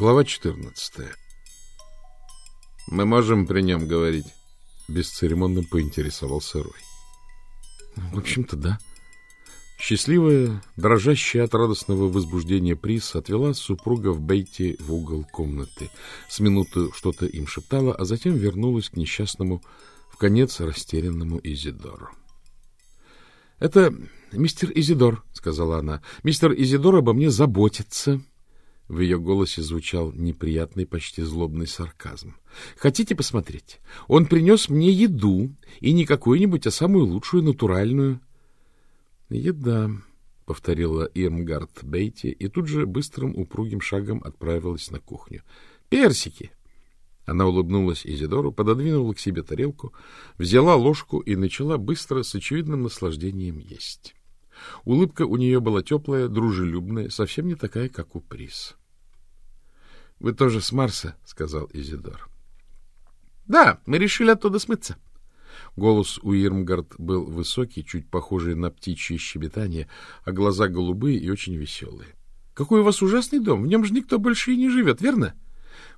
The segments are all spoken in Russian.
Глава 14. Мы можем при нем говорить? Бесцеремонно поинтересовался Рой. В общем-то, да. Счастливая, дрожащая от радостного возбуждения приз отвела супруга в Бейте в угол комнаты. С минуты что-то им шептала, а затем вернулась к несчастному, в конец растерянному Изидору. — Это мистер Изидор, — сказала она. — Мистер Изидор обо мне заботится. В ее голосе звучал неприятный, почти злобный сарказм. — Хотите посмотреть? Он принес мне еду, и не какую-нибудь, а самую лучшую, натуральную. — Еда, — повторила Ирмгард Бейти, и тут же быстрым упругим шагом отправилась на кухню. — Персики! Она улыбнулась Изидору, пододвинула к себе тарелку, взяла ложку и начала быстро, с очевидным наслаждением есть. Улыбка у нее была теплая, дружелюбная, совсем не такая, как у Прис. — Вы тоже с Марса? — сказал Изидор. — Да, мы решили оттуда смыться. Голос у Ирмгард был высокий, чуть похожий на птичье щебетание, а глаза голубые и очень веселые. — Какой у вас ужасный дом! В нем же никто больше и не живет, верно?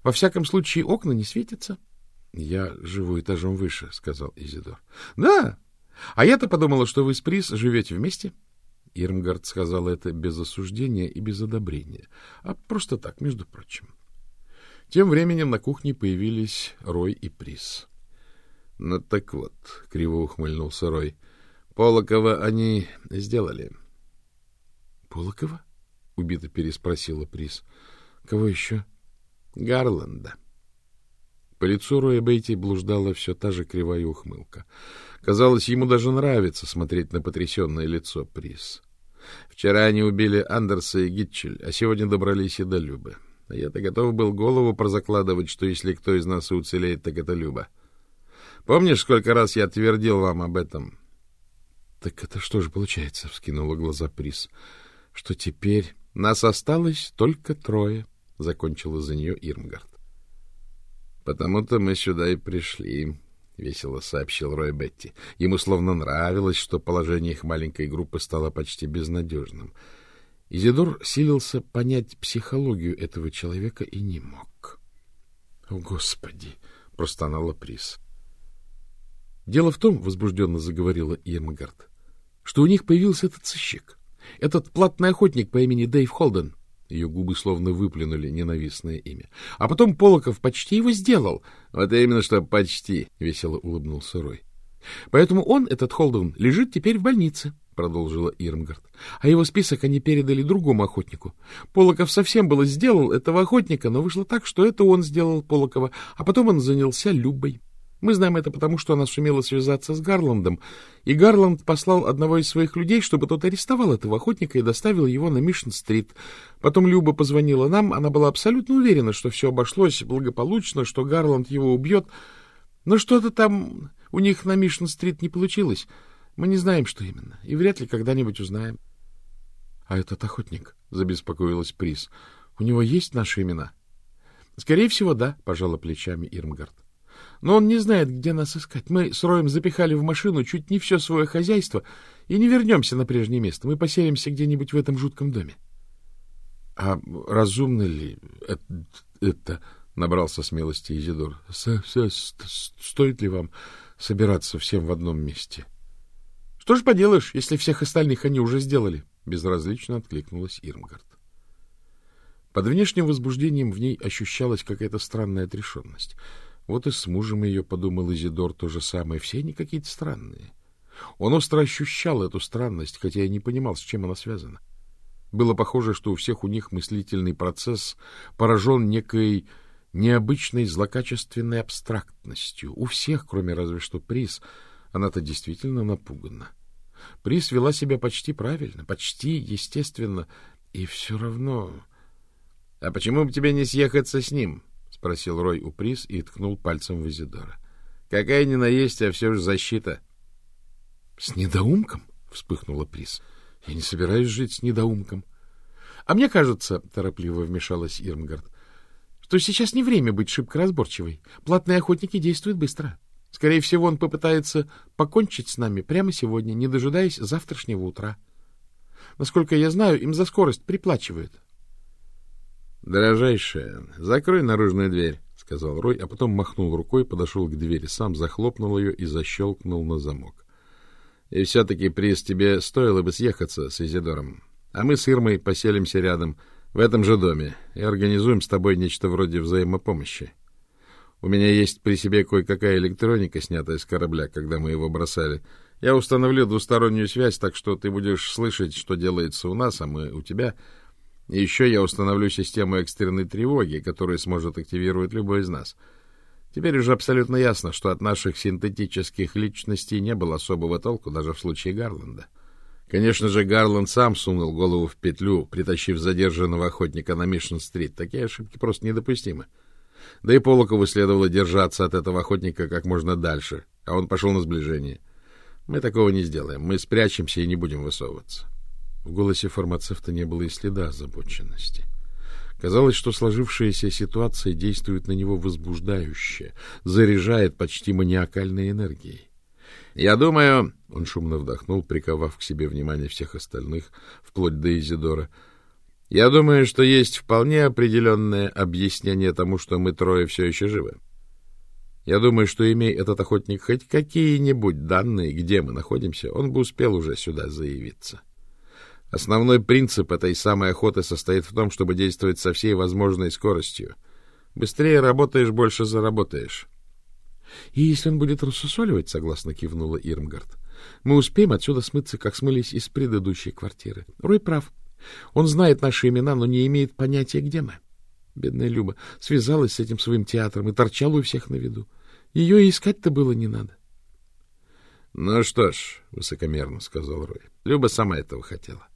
Во всяком случае, окна не светятся. — Я живу этажом выше, — сказал Изидор. — Да. А я-то подумала, что вы с Прис живете вместе. Ирмгард сказал это без осуждения и без одобрения, а просто так, между прочим. — тем временем на кухне появились Рой и Прис. — Ну так вот, — криво ухмыльнулся Рой, — Полокова они сделали. — Полокова? — убито переспросила Прис. — Кого еще? — Гарланда. По лицу Роя Бейти блуждала все та же кривая ухмылка. Казалось, ему даже нравится смотреть на потрясенное лицо Прис. Вчера они убили Андерса и Гитчель, а сегодня добрались и до Любы. — а я-то готов был голову прозакладывать, что если кто из нас и уцелеет, так это Люба. Помнишь, сколько раз я твердил вам об этом? — Так это что же получается? — вскинула глаза Прис. — Что теперь нас осталось только трое, — закончила за нее Ирмгард. — Потому-то мы сюда и пришли, — весело сообщил Рой Бетти. Ему словно нравилось, что положение их маленькой группы стало почти безнадежным — Изидор силился понять психологию этого человека и не мог. — О, Господи! — простонала Прис. — Дело в том, — возбужденно заговорила Ирмгард, — что у них появился этот сыщик, этот платный охотник по имени Дэйв Холден. Ее губы словно выплюнули ненавистное имя. А потом Полоков почти его сделал. — Вот именно что почти, — весело улыбнулся Рой. — Поэтому он, этот Холден, лежит теперь в больнице. —— продолжила Ирмгард. — А его список они передали другому охотнику. Полоков совсем было сделал этого охотника, но вышло так, что это он сделал Полокова, а потом он занялся Любой. Мы знаем это потому, что она сумела связаться с Гарландом, и Гарланд послал одного из своих людей, чтобы тот арестовал этого охотника и доставил его на Мишн-стрит. Потом Люба позвонила нам, она была абсолютно уверена, что все обошлось благополучно, что Гарланд его убьет, но что-то там у них на Мишн-стрит не получилось. Мы не знаем, что именно, и вряд ли когда-нибудь узнаем. — А этот охотник, — забеспокоилась Приз, — у него есть наши имена? — Скорее всего, да, — пожала плечами Ирмгард. — Но он не знает, где нас искать. Мы с Роем запихали в машину чуть не все свое хозяйство и не вернемся на прежнее место. Мы поселимся где-нибудь в этом жутком доме. — А разумно ли это? это — набрался смелости Изидор. — Стоит ли вам собираться всем в одном месте? Что ж поделаешь, если всех остальных они уже сделали? Безразлично откликнулась Ирмгард. Под внешним возбуждением в ней ощущалась какая-то странная отрешенность. Вот и с мужем ее, подумал Изидор, то же самое. Все они какие-то странные. Он остро ощущал эту странность, хотя и не понимал, с чем она связана. Было похоже, что у всех у них мыслительный процесс поражен некой необычной злокачественной абстрактностью. У всех, кроме разве что приз — она-то действительно напугана. Прис вела себя почти правильно, почти естественно, и все равно... — А почему бы тебе не съехаться с ним? — спросил Рой у Прис и ткнул пальцем в Изидора. — Какая ни наесть, а все же защита. — С недоумком? — вспыхнула Прис. — Я не собираюсь жить с недоумком. — А мне кажется, — торопливо вмешалась Ирмгард, — что сейчас не время быть шибко разборчивой. Платные охотники действуют быстро. — Скорее всего, он попытается покончить с нами прямо сегодня, не дожидаясь завтрашнего утра. Насколько я знаю, им за скорость приплачивают. — Дорожайшая, закрой наружную дверь, — сказал Рой, а потом махнул рукой, подошел к двери, сам захлопнул ее и защелкнул на замок. — И все-таки, приз, тебе стоило бы съехаться с Изидором. А мы с Ирмой поселимся рядом, в этом же доме, и организуем с тобой нечто вроде взаимопомощи. У меня есть при себе кое-какая электроника, снятая с корабля, когда мы его бросали. Я установлю двустороннюю связь, так что ты будешь слышать, что делается у нас, а мы у тебя — и еще я установлю систему экстренной тревоги, которая сможет активировать любой из нас. Теперь уже абсолютно ясно, что от наших синтетических личностей не было особого толку даже в случае Гарланда. Конечно же, Гарланд сам сунул голову в петлю, притащив задержанного охотника на Мишн-стрит. Такие ошибки просто недопустимы. Да и Полокову следовало держаться от этого охотника как можно дальше, а он пошел на сближение. Мы такого не сделаем. Мы спрячемся и не будем высовываться. В голосе фармацевта не было и следа озабоченности. Казалось, что сложившаяся ситуация действует на него возбуждающе, заряжает почти маниакальной энергией. «Я думаю...» — он шумно вдохнул, приковав к себе внимание всех остальных, вплоть до Изидора. «Я думаю, что есть вполне определенное объяснение тому, что мы трое все еще живы. Я думаю, что, имея этот охотник хоть какие-нибудь данные, где мы находимся, он бы успел уже сюда заявиться». Основной принцип этой самой охоты состоит в том, чтобы действовать со всей возможной скоростью. Быстрее работаешь, больше заработаешь. — И если он будет рассусоливать, — согласно кивнула Ирмгард, — мы успеем отсюда смыться, как смылись из предыдущей квартиры. Рой прав. Он знает наши имена, но не имеет понятия, где мы. Бедная Люба связалась с этим своим театром и торчала у всех на виду. Ее искать-то было не надо. — Ну что ж, — высокомерно сказал Рой, — Люба сама этого хотела.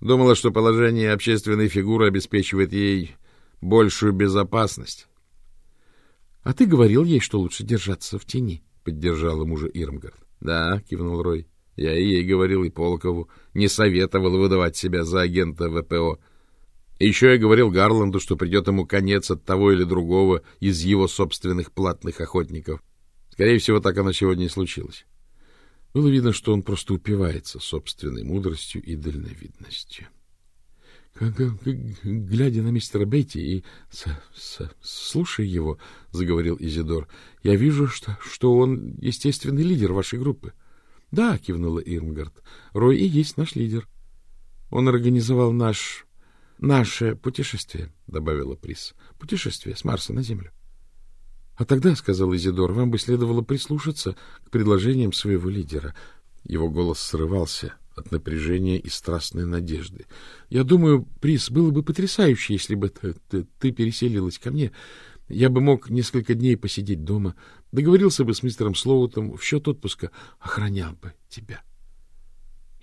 Думала, что положение общественной фигуры обеспечивает ей большую безопасность. — А ты говорил ей, что лучше держаться в тени, — поддержала мужа Ирмгард. — Да, — кивнул Рой. — Я и ей говорил, и Полкову. Не советовал выдавать себя за агента ВПО. Еще я говорил Гарланду, что придет ему конец от того или другого из его собственных платных охотников. Скорее всего, так оно сегодня и случилось. Было видно, что он просто упивается собственной мудростью и дальновидностью. Глядя на мистера Бетти и слушая его, — заговорил Изидор, — я вижу, что, что он естественный лидер вашей группы. — Да, — кивнула Ирмгард, — Рой и есть наш лидер. Он организовал наш... наше путешествие, — добавила Прис. — Путешествие с Марса на Землю. — А тогда, — сказал Изидор, — вам бы следовало прислушаться к предложениям своего лидера. Его голос срывался от напряжения и страстной надежды. — Я думаю, приз было бы потрясающе, если бы ты, ты, ты переселилась ко мне. Я бы мог несколько дней посидеть дома, договорился бы с мистером Слоутом, в счет отпуска охранял бы тебя. —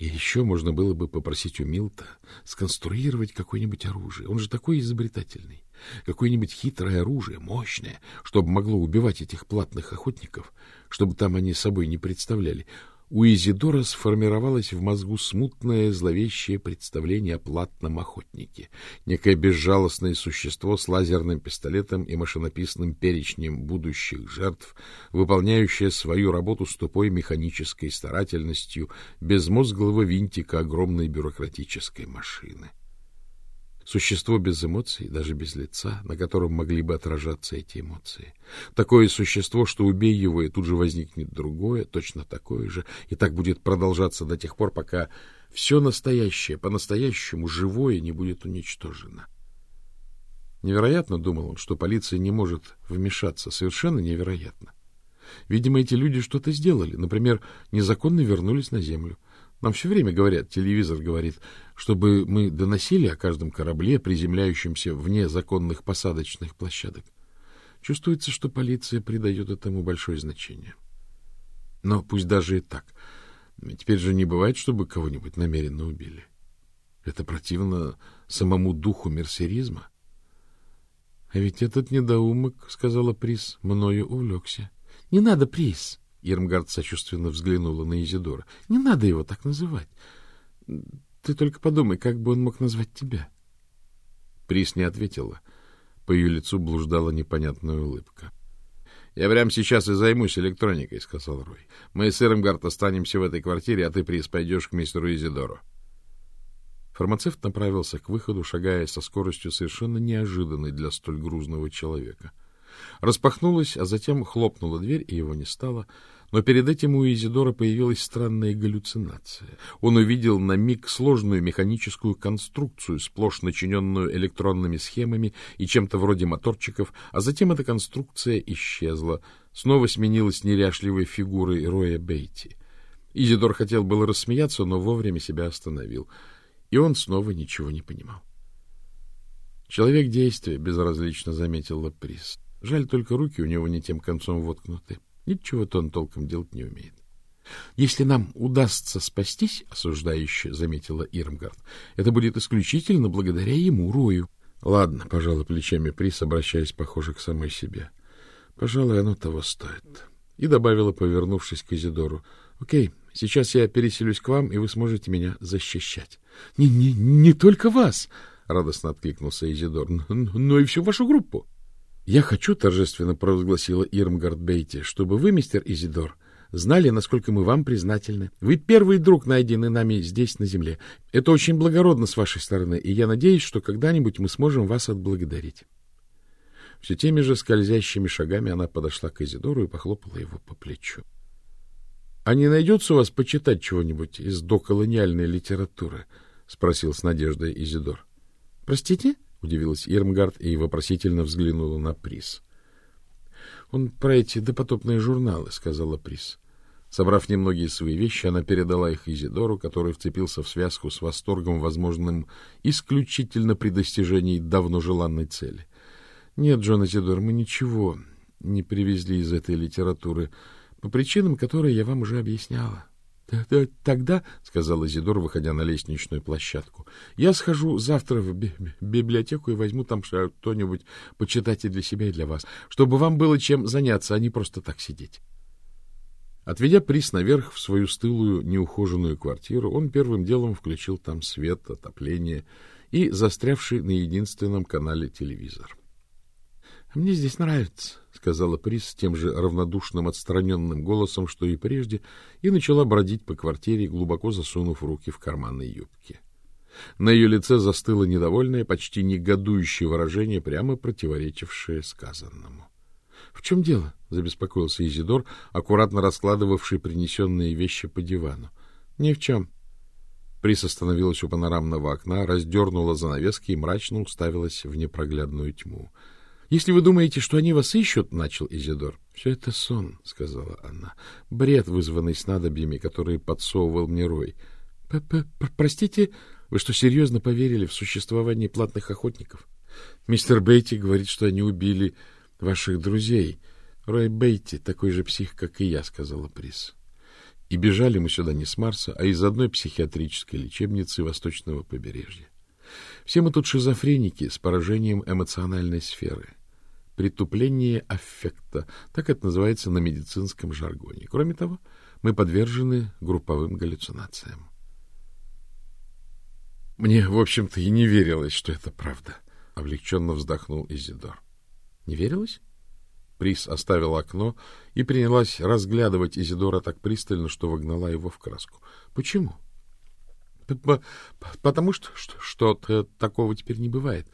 и еще можно было бы попросить у Милта сконструировать какое-нибудь оружие. Он же такой изобретательный. Какое-нибудь хитрое оружие, мощное, чтобы могло убивать этих платных охотников, чтобы там они собой не представляли у Изидора сформировалось в мозгу смутное зловещее представление о платном охотнике, некое безжалостное существо с лазерным пистолетом и машинописным перечнем будущих жертв, выполняющее свою работу с тупой механической старательностью безмозглого винтика огромной бюрократической машины. Существо без эмоций, даже без лица, на котором могли бы отражаться эти эмоции. Такое существо, что убей его, и тут же возникнет другое, точно такое же, и так будет продолжаться до тех пор, пока все настоящее, по-настоящему живое не будет уничтожено. Невероятно, думал он, что полиция не может вмешаться. Совершенно невероятно. Видимо, эти люди что-то сделали. Например, незаконно вернулись на Землю. Нам все время говорят, телевизор говорит, чтобы мы доносили о каждом корабле, приземляющемся вне законных посадочных площадок. Чувствуется, что полиция придает этому большое значение. Но пусть даже и так. Теперь же не бывает, чтобы кого-нибудь намеренно убили. Это противно самому духу мерсеризма. — А ведь этот недоумок, — сказала Прис, — мною увлекся. — Не надо, Прис, Ермгард сочувственно взглянула на Изидора. — Не надо его так называть. Ты только подумай, как бы он мог назвать тебя. Прис не ответила. По ее лицу блуждала непонятная улыбка. — Я прямо сейчас и займусь электроникой, — сказал Рой. — Мы с Ирмгард останемся в этой квартире, а ты, Прис, пойдешь к мистеру Изидору. Фармацевт направился к выходу, шагая со скоростью совершенно неожиданной для столь грузного человека. Распахнулась, а затем хлопнула дверь, и его не стало. Но перед этим у Изидора появилась странная галлюцинация. Он увидел на миг сложную механическую конструкцию, сплошь начиненную электронными схемами и чем-то вроде моторчиков, а затем эта конструкция исчезла. Снова сменилась неряшливой фигурой Роя Бейти. Изидор хотел было рассмеяться, но вовремя себя остановил. И он снова ничего не понимал. Человек действия, безразлично заметил Лаприс. Жаль, только руки у него не тем концом воткнуты. Ничего-то он толком делать не умеет. — Если нам удастся спастись, — осуждающе заметила Ирмгард, — это будет исключительно благодаря ему, Рою. — Ладно, — пожала плечами Прис, обращаясь, похоже, к самой себе. — Пожалуй, оно того стоит. И добавила, повернувшись к Изидору. — Окей, сейчас я переселюсь к вам, и вы сможете меня защищать. — Не, не, не только вас! — радостно откликнулся Изидор, — но и всю вашу группу. — Я хочу, — торжественно провозгласила Ирмгард Бейти, — чтобы вы, мистер Изидор, знали, насколько мы вам признательны. Вы первый друг, найденный нами здесь, на земле. Это очень благородно с вашей стороны, и я надеюсь, что когда-нибудь мы сможем вас отблагодарить. Все теми же скользящими шагами она подошла к Изидору и похлопала его по плечу. — А не найдется у вас почитать чего-нибудь из доколониальной литературы? — спросил с надеждой Изидор. — Простите? — удивилась Ирмгард и вопросительно взглянула на приз. — Он про эти допотопные журналы, — сказала приз. Собрав немногие свои вещи, она передала их Изидору, который вцепился в связку с восторгом, возможным исключительно при достижении давно желанной цели. — Нет, Джон Изидор, мы ничего не привезли из этой литературы, по причинам, которые я вам уже объясняла. —— Тогда, — сказал Изидор, выходя на лестничную площадку, — я схожу завтра в би библиотеку и возьму там что-нибудь почитать и для себя, и для вас, чтобы вам было чем заняться, а не просто так сидеть. Отведя приз наверх в свою стылую, неухоженную квартиру, он первым делом включил там свет, отопление и застрявший на единственном канале телевизор. — Мне здесь нравится, — сказала Прис тем же равнодушным, отстраненным голосом, что и прежде, и начала бродить по квартире, глубоко засунув руки в карманы юбки. На ее лице застыло недовольное, почти негодующее выражение, прямо противоречившее сказанному. — В чем дело? — забеспокоился Изидор, аккуратно раскладывавший принесенные вещи по дивану. — Ни в чем. Прис остановилась у панорамного окна, раздернула занавески и мрачно уставилась в непроглядную тьму. — если вы думаете, что они вас ищут, — начал Изидор. — Все это сон, — сказала она. — Бред, вызванный снадобьями, которые подсовывал мне Рой. П -п — Простите, вы что, серьезно поверили в существование платных охотников? Мистер Бейти говорит, что они убили ваших друзей. Рой Бейти такой же псих, как и я, — сказала Прис. И бежали мы сюда не с Марса, а из одной психиатрической лечебницы восточного побережья. Все мы тут шизофреники с поражением эмоциональной сферы. Притупление аффекта, так это называется на медицинском жаргоне. Кроме того, мы подвержены групповым галлюцинациям. Мне, в общем-то, и не верилось, что это правда, — облегченно вздохнул Изидор. — Не верилось? Прис оставила окно и принялась разглядывать Изидора так пристально, что вогнала его в краску. — Почему? — Потому что что-то такого теперь не бывает.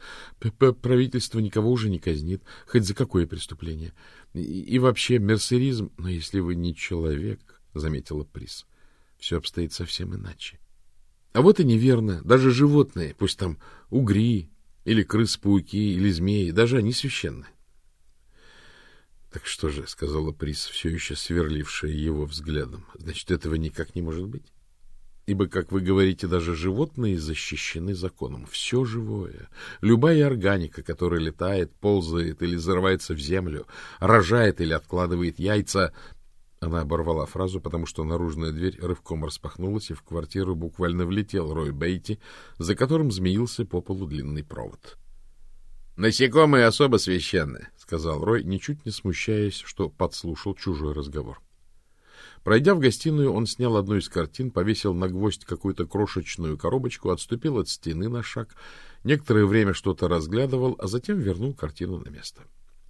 Правительство никого уже не казнит, хоть за какое преступление. И, вообще мерсеризм... Но если вы не человек, — заметила Прис, — все обстоит совсем иначе. А вот и неверно. Даже животные, пусть там угри, или крыс-пауки, или змеи, даже они священны. — Так что же, — сказала Прис, все еще сверлившая его взглядом, — значит, этого никак не может быть? Ибо, как вы говорите, даже животные защищены законом. Все живое, любая органика, которая летает, ползает или зарывается в землю, рожает или откладывает яйца... Она оборвала фразу, потому что наружная дверь рывком распахнулась, и в квартиру буквально влетел Рой Бейти, за которым змеился по полу длинный провод. — Насекомые особо священны, — сказал Рой, ничуть не смущаясь, что подслушал чужой разговор. — Пройдя в гостиную, он снял одну из картин, повесил на гвоздь какую-то крошечную коробочку, отступил от стены на шаг, некоторое время что-то разглядывал, а затем вернул картину на место.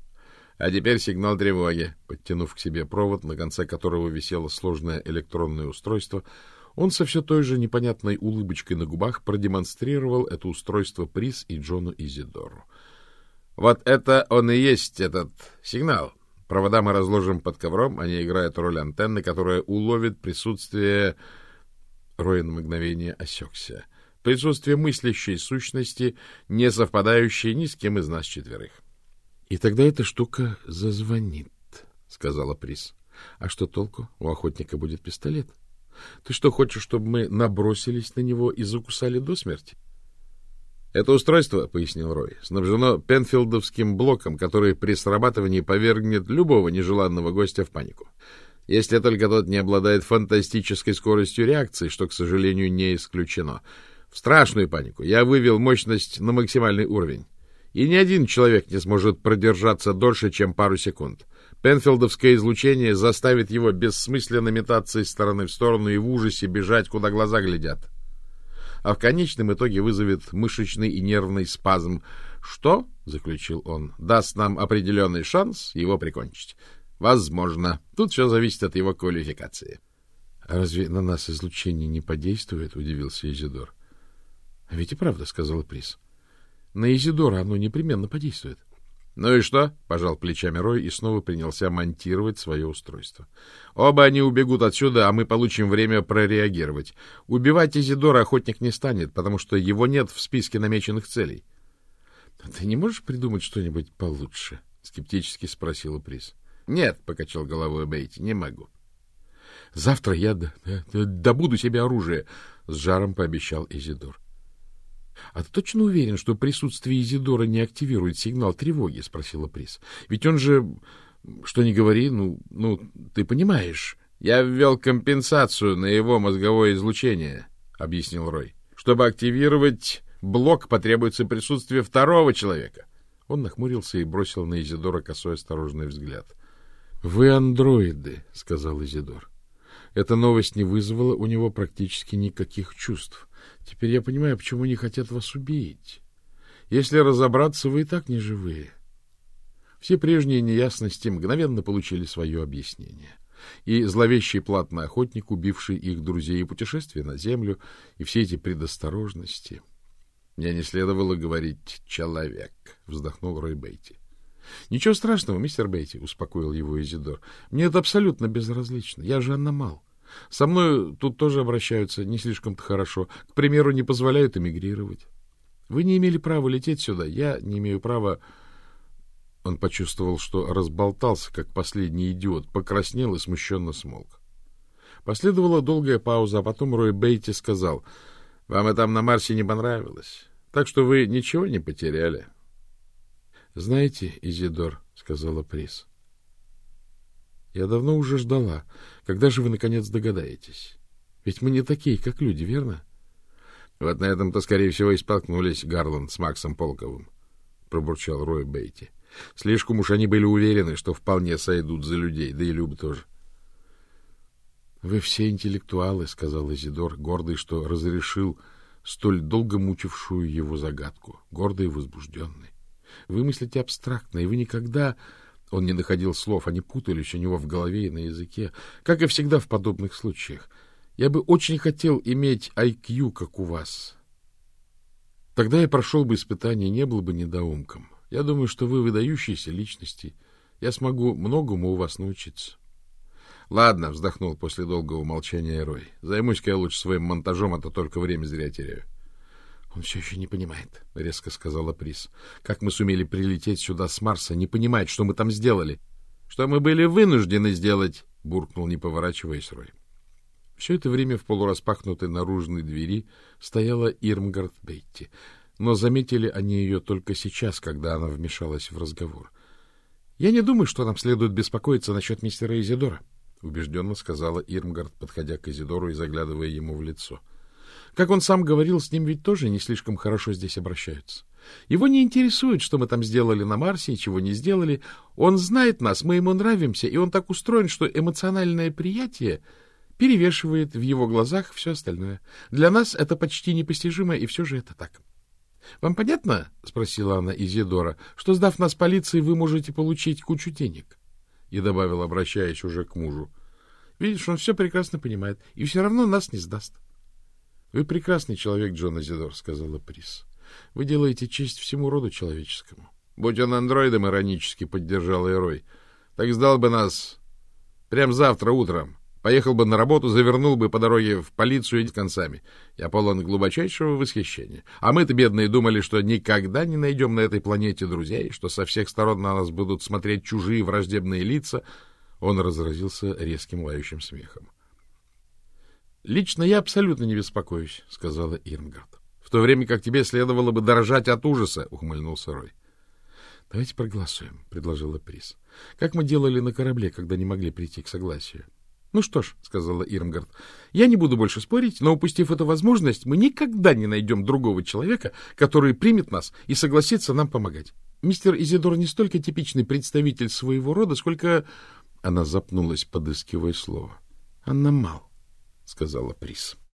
— А теперь сигнал тревоги. Подтянув к себе провод, на конце которого висело сложное электронное устройство, Он со все той же непонятной улыбочкой на губах продемонстрировал это устройство приз и Джону Изидору. — Вот это он и есть этот сигнал. Провода мы разложим под ковром, они играют роль антенны, которая уловит присутствие... Рой на мгновение осекся. Присутствие мыслящей сущности, не совпадающей ни с кем из нас четверых. — И тогда эта штука зазвонит, — сказала Приз. — А что толку? У охотника будет пистолет. Ты что, хочешь, чтобы мы набросились на него и закусали до смерти? — Это устройство, — пояснил Рой, — снабжено пенфилдовским блоком, который при срабатывании повергнет любого нежеланного гостя в панику. Если только тот не обладает фантастической скоростью реакции, что, к сожалению, не исключено. В страшную панику я вывел мощность на максимальный уровень. И ни один человек не сможет продержаться дольше, чем пару секунд. Пенфилдовское излучение заставит его бессмысленно метаться из стороны в сторону и в ужасе бежать, куда глаза глядят. А в конечном итоге вызовет мышечный и нервный спазм, что, — заключил он, — даст нам определенный шанс его прикончить. Возможно. Тут все зависит от его квалификации. — А разве на нас излучение не подействует? — удивился Изидор. — ведь и правда, — сказал Приз. — На Изидора оно непременно подействует. Ну и что? пожал плечами Рой и снова принялся монтировать свое устройство. Оба они убегут отсюда, а мы получим время прореагировать. Убивать Изидора охотник не станет, потому что его нет в списке намеченных целей. — Ты не можешь придумать что-нибудь получше? — скептически спросила Приз. — Нет, — покачал головой Бейти, — не могу. — Завтра я добуду себе оружие, — с жаром пообещал Изидор. — А ты точно уверен, что присутствие Изидора не активирует сигнал тревоги? — спросила Приз. — Ведь он же, что ни говори, ну, ну, ты понимаешь. — Я ввел компенсацию на его мозговое излучение, — объяснил Рой. — Чтобы активировать блок, потребуется присутствие второго человека. Он нахмурился и бросил на Изидора косой осторожный взгляд. — Вы андроиды, — сказал Изидор. Эта новость не вызвала у него практически никаких чувств. Теперь я понимаю, почему они хотят вас убить. Если разобраться, вы и так не живые. Все прежние неясности мгновенно получили свое объяснение. И зловещий платный охотник, убивший их друзей, и путешествие на землю, и все эти предосторожности. — Мне не следовало говорить «человек», — вздохнул Рой Бейти. — Ничего страшного, мистер Бейти, — успокоил его Изидор. — Мне это абсолютно безразлично. Я же аномал. Со мной тут тоже обращаются не слишком-то хорошо. К примеру, не позволяют эмигрировать. Вы не имели права лететь сюда, я не имею права... Он почувствовал, что разболтался, как последний идиот, покраснел и смущенно смолк. Последовала долгая пауза, а потом Рой Бейти сказал, «Вам и там на Марсе не понравилось, так что вы ничего не потеряли». «Знаете, Изидор», — сказала Прис, я давно уже ждала. Когда же вы, наконец, догадаетесь? Ведь мы не такие, как люди, верно? Вот на этом-то, скорее всего, и столкнулись Гарланд с Максом Полковым, — пробурчал Рой Бейти. Слишком уж они были уверены, что вполне сойдут за людей, да и Люб тоже. — Вы все интеллектуалы, — сказал Изидор, гордый, что разрешил столь долго мучившую его загадку, гордый и возбужденный. Вы мыслите абстрактно, и вы никогда он не находил слов, они путались у него в голове и на языке, как и всегда в подобных случаях. Я бы очень хотел иметь IQ, как у вас. Тогда я прошел бы испытание, не был бы недоумком. Я думаю, что вы выдающиеся личности. Я смогу многому у вас научиться. — Ладно, — вздохнул после долгого молчания Рой. — Займусь-ка я лучше своим монтажом, а то только время зря теряю. — Он все еще не понимает, — резко сказала Прис. — Как мы сумели прилететь сюда с Марса, не понимает, что мы там сделали. — Что мы были вынуждены сделать, — буркнул, не поворачиваясь Рой. Все это время в полураспахнутой наружной двери стояла Ирмгард Бетти, но заметили они ее только сейчас, когда она вмешалась в разговор. — Я не думаю, что нам следует беспокоиться насчет мистера Изидора, — убежденно сказала Ирмгард, подходя к Изидору и заглядывая ему в лицо. — как он сам говорил, с ним ведь тоже не слишком хорошо здесь обращаются. Его не интересует, что мы там сделали на Марсе и чего не сделали. Он знает нас, мы ему нравимся, и он так устроен, что эмоциональное приятие перевешивает в его глазах все остальное. Для нас это почти непостижимо, и все же это так. — Вам понятно, — спросила она Изидора, — что, сдав нас полиции, вы можете получить кучу денег? И добавил, обращаясь уже к мужу. — Видишь, он все прекрасно понимает, и все равно нас не сдаст. — Вы прекрасный человек, Джон Азидор, — сказала Прис. — Вы делаете честь всему роду человеческому. — Будь он андроидом, — иронически поддержал Эрой, — так сдал бы нас прямо завтра утром. Поехал бы на работу, завернул бы по дороге в полицию и концами. Я полон глубочайшего восхищения. А мы-то, бедные, думали, что никогда не найдем на этой планете друзей, что со всех сторон на нас будут смотреть чужие враждебные лица. Он разразился резким лающим смехом. — Лично я абсолютно не беспокоюсь, — сказала Ирмгард. — В то время как тебе следовало бы дорожать от ужаса, — ухмыльнулся Рой. — Давайте проголосуем, — предложила Прис. — Как мы делали на корабле, когда не могли прийти к согласию. —— Ну что ж, — сказала Ирмгард, — я не буду больше спорить, но, упустив эту возможность, мы никогда не найдем другого человека, который примет нас и согласится нам помогать. Мистер Изидор не столько типичный представитель своего рода, сколько... Она запнулась, подыскивая слово. — Аннамал, — сказала Прис. —